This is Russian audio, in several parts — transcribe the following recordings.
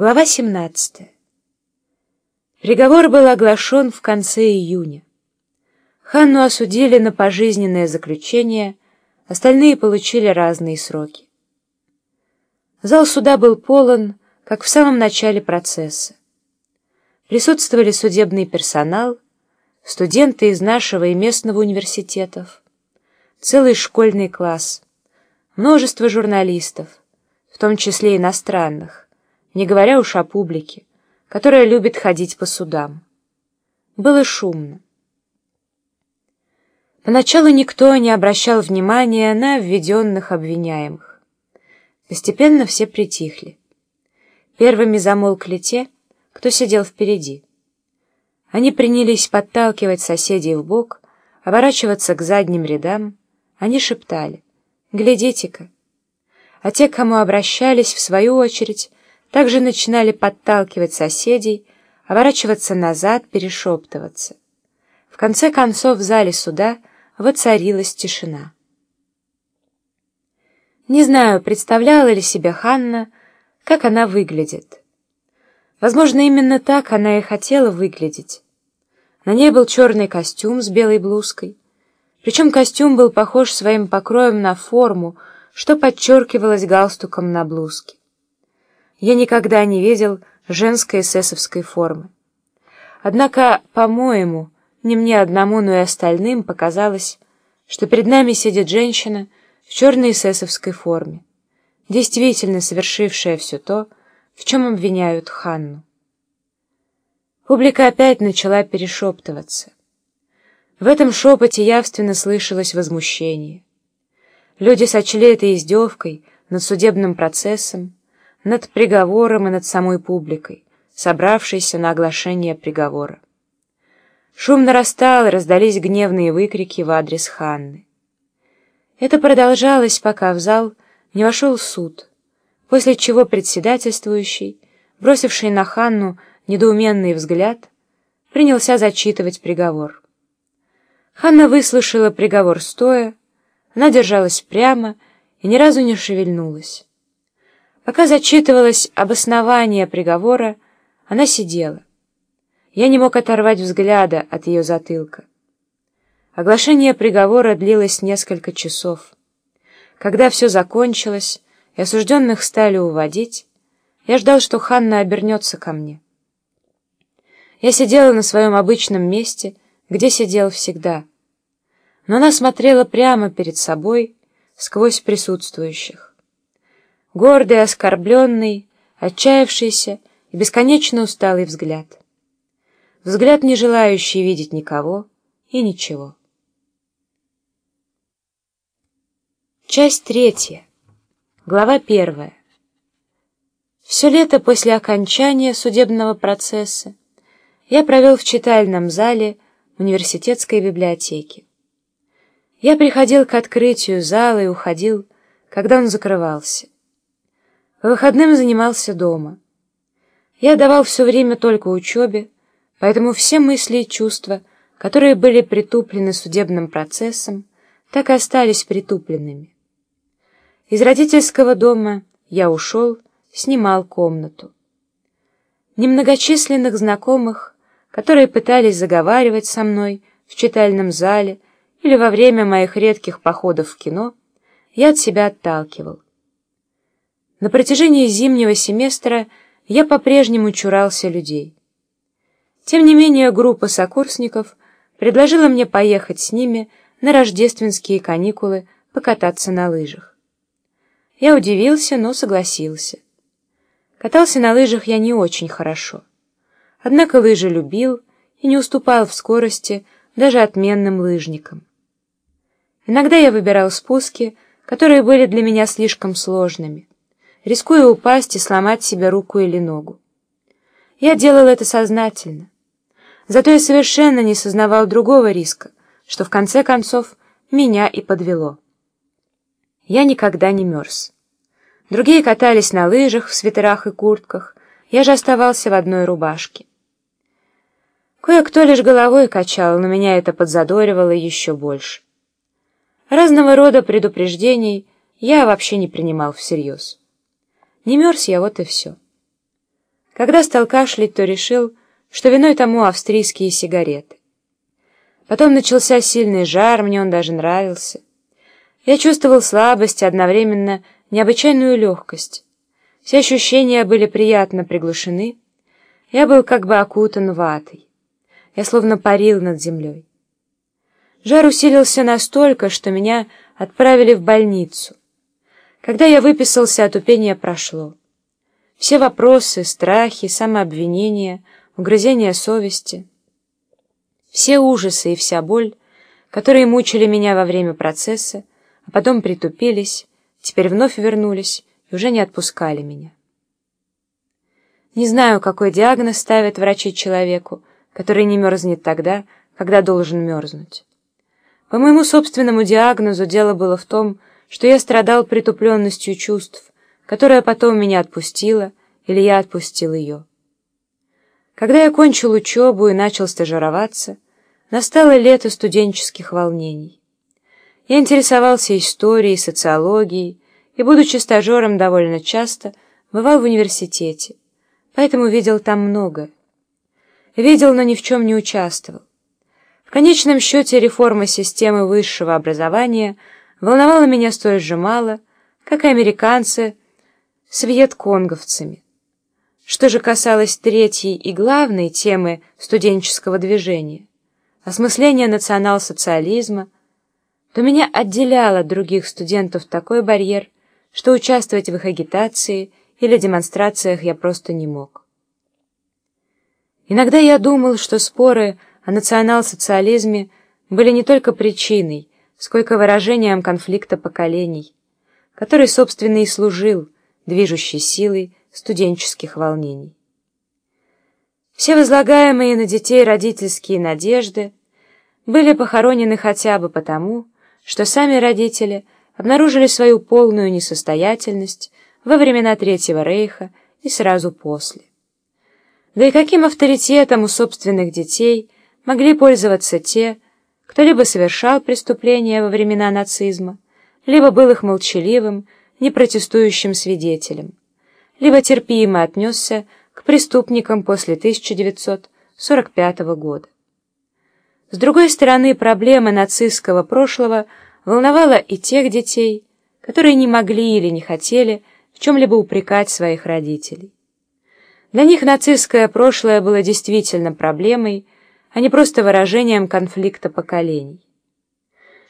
Глава 17. Приговор был оглашен в конце июня. Ханну осудили на пожизненное заключение, остальные получили разные сроки. Зал суда был полон, как в самом начале процесса. Присутствовали судебный персонал, студенты из нашего и местного университетов, целый школьный класс, множество журналистов, в том числе иностранных, не говоря уж о публике, которая любит ходить по судам. Было шумно. Поначалу никто не обращал внимания на введенных обвиняемых. Постепенно все притихли. Первыми замолкли те, кто сидел впереди. Они принялись подталкивать соседей в бок, оборачиваться к задним рядам. Они шептали «Глядите-ка!» А те, кому обращались, в свою очередь, также начинали подталкивать соседей, оборачиваться назад, перешептываться. В конце концов в зале суда воцарилась тишина. Не знаю, представляла ли себе Ханна, как она выглядит. Возможно, именно так она и хотела выглядеть. На ней был черный костюм с белой блузкой. Причем костюм был похож своим покроем на форму, что подчеркивалось галстуком на блузке я никогда не видел женской эсэсовской формы. Однако, по-моему, не мне одному, но и остальным показалось, что перед нами сидит женщина в черной эсэсовской форме, действительно совершившая все то, в чем обвиняют Ханну. Публика опять начала перешептываться. В этом шепоте явственно слышалось возмущение. Люди сочли это издевкой над судебным процессом, над приговором и над самой публикой, собравшейся на оглашение приговора. Шум нарастал, и раздались гневные выкрики в адрес Ханны. Это продолжалось, пока в зал не вошел суд, после чего председательствующий, бросивший на Ханну недоуменный взгляд, принялся зачитывать приговор. Ханна выслушала приговор стоя, она держалась прямо и ни разу не шевельнулась. Пока зачитывалось обоснование приговора, она сидела. Я не мог оторвать взгляда от ее затылка. Оглашение приговора длилось несколько часов. Когда все закончилось и осужденных стали уводить, я ждал, что Ханна обернется ко мне. Я сидела на своем обычном месте, где сидел всегда. Но она смотрела прямо перед собой, сквозь присутствующих гордый, оскорбленный, отчаявшийся и бесконечно усталый взгляд. Взгляд, не желающий видеть никого и ничего. Часть третья. Глава первая. Все лето после окончания судебного процесса я провел в читальном зале университетской библиотеки. Я приходил к открытию зала и уходил, когда он закрывался. По выходным занимался дома. Я давал все время только учебе, поэтому все мысли и чувства, которые были притуплены судебным процессом, так и остались притупленными. Из родительского дома я ушел, снимал комнату. Немногочисленных знакомых, которые пытались заговаривать со мной в читальном зале или во время моих редких походов в кино, я от себя отталкивал. На протяжении зимнего семестра я по-прежнему чурался людей. Тем не менее, группа сокурсников предложила мне поехать с ними на рождественские каникулы покататься на лыжах. Я удивился, но согласился. Катался на лыжах я не очень хорошо. Однако лыжи любил и не уступал в скорости даже отменным лыжникам. Иногда я выбирал спуски, которые были для меня слишком сложными рискуя упасть и сломать себе руку или ногу. Я делал это сознательно. Зато я совершенно не сознавал другого риска, что в конце концов меня и подвело. Я никогда не мерз. Другие катались на лыжах, в свитерах и куртках, я же оставался в одной рубашке. Кое-кто лишь головой качал, но меня это подзадоривало еще больше. Разного рода предупреждений я вообще не принимал всерьез. Не мерз я, вот и все. Когда стал кашлять, то решил, что виной тому австрийские сигареты. Потом начался сильный жар, мне он даже нравился. Я чувствовал слабость и одновременно необычайную легкость. Все ощущения были приятно приглушены. Я был как бы окутан ватой. Я словно парил над землей. Жар усилился настолько, что меня отправили в больницу. Когда я выписался, отупение прошло. Все вопросы, страхи, самообвинения, угрызения совести, все ужасы и вся боль, которые мучили меня во время процесса, а потом притупились, теперь вновь вернулись и уже не отпускали меня. Не знаю, какой диагноз ставят врачи человеку, который не мерзнет тогда, когда должен мерзнуть. По моему собственному диагнозу дело было в том, что я страдал притупленностью чувств, которая потом меня отпустила, или я отпустил ее. Когда я кончил учебу и начал стажироваться, настало лето студенческих волнений. Я интересовался историей, социологией и, будучи стажером довольно часто, бывал в университете, поэтому видел там много. Видел, но ни в чем не участвовал. В конечном счете реформа системы высшего образования волновала меня столь же мало, как и американцы с вьетконговцами. Что же касалось третьей и главной темы студенческого движения, осмысления национал-социализма, то меня отделял от других студентов такой барьер, что участвовать в их агитации или демонстрациях я просто не мог. Иногда я думал, что споры о национал-социализме были не только причиной, сколько выражением конфликта поколений, который, собственно, и служил движущей силой студенческих волнений. Все возлагаемые на детей родительские надежды были похоронены хотя бы потому, что сами родители обнаружили свою полную несостоятельность во времена Третьего Рейха и сразу после. Да и каким авторитетом у собственных детей – могли пользоваться те, кто либо совершал преступления во времена нацизма, либо был их молчаливым, непротестующим свидетелем, либо терпимо отнесся к преступникам после 1945 года. С другой стороны, проблема нацистского прошлого волновала и тех детей, которые не могли или не хотели в чем-либо упрекать своих родителей. Для них нацистское прошлое было действительно проблемой, а не просто выражением конфликта поколений.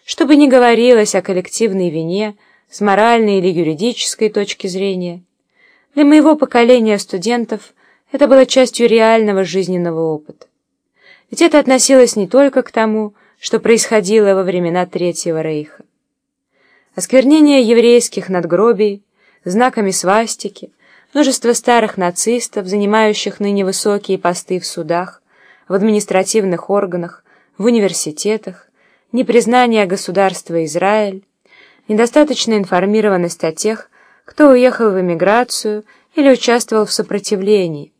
Что бы ни говорилось о коллективной вине с моральной или юридической точки зрения, для моего поколения студентов это было частью реального жизненного опыта. Ведь это относилось не только к тому, что происходило во времена Третьего Рейха. Осквернение еврейских надгробий, знаками свастики, множество старых нацистов, занимающих ныне высокие посты в судах, в административных органах, в университетах, непризнание государства Израиль, недостаточная информированность о тех, кто уехал в эмиграцию или участвовал в сопротивлении –